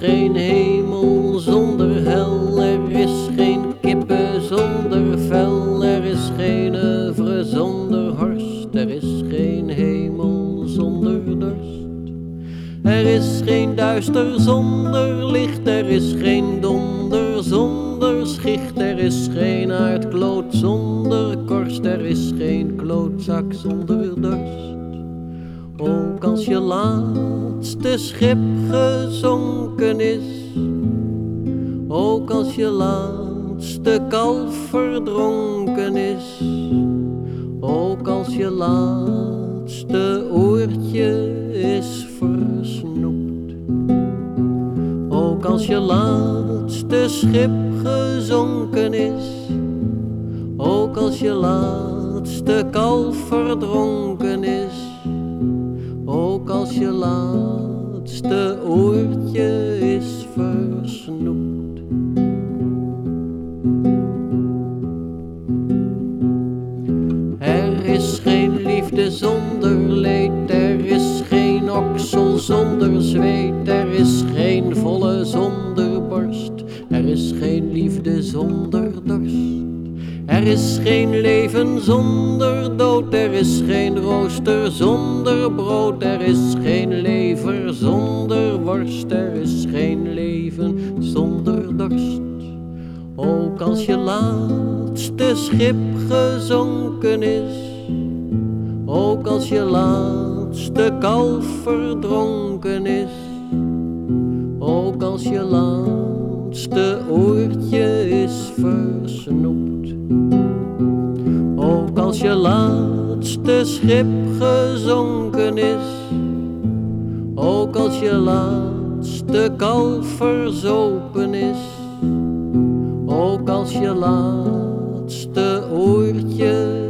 geen hemel zonder hel, er is geen kippen zonder vel, er is geen oeuvre zonder horst, er is geen hemel zonder dorst. Er is geen duister zonder licht, er is geen donder zonder schicht, er is geen aardkloot zonder korst, er is geen klootzak zonder dorst. Ook als je laat laatste schip gezonken is, ook als je laatste kalf verdronken is, ook als je laatste oortje is versnoept, ook als je laatste schip gezonken is, ook als je laatste kalf verdronken is. Ook als je laatste liefde zonder leed, er is geen oksel zonder zweet, er is geen volle zonder borst, er is geen liefde zonder dorst. Er is geen leven zonder dood, er is geen rooster zonder brood, er is geen lever zonder worst, er is geen leven zonder dorst. Ook als je laatste schip gezonken is, ook als je laatste kalf verdronken is, ook als je laatste oortje is versnoept. Ook als je laatste schip gezonken is, ook als je laatste kalf verzopen is, ook als je laatste oortje.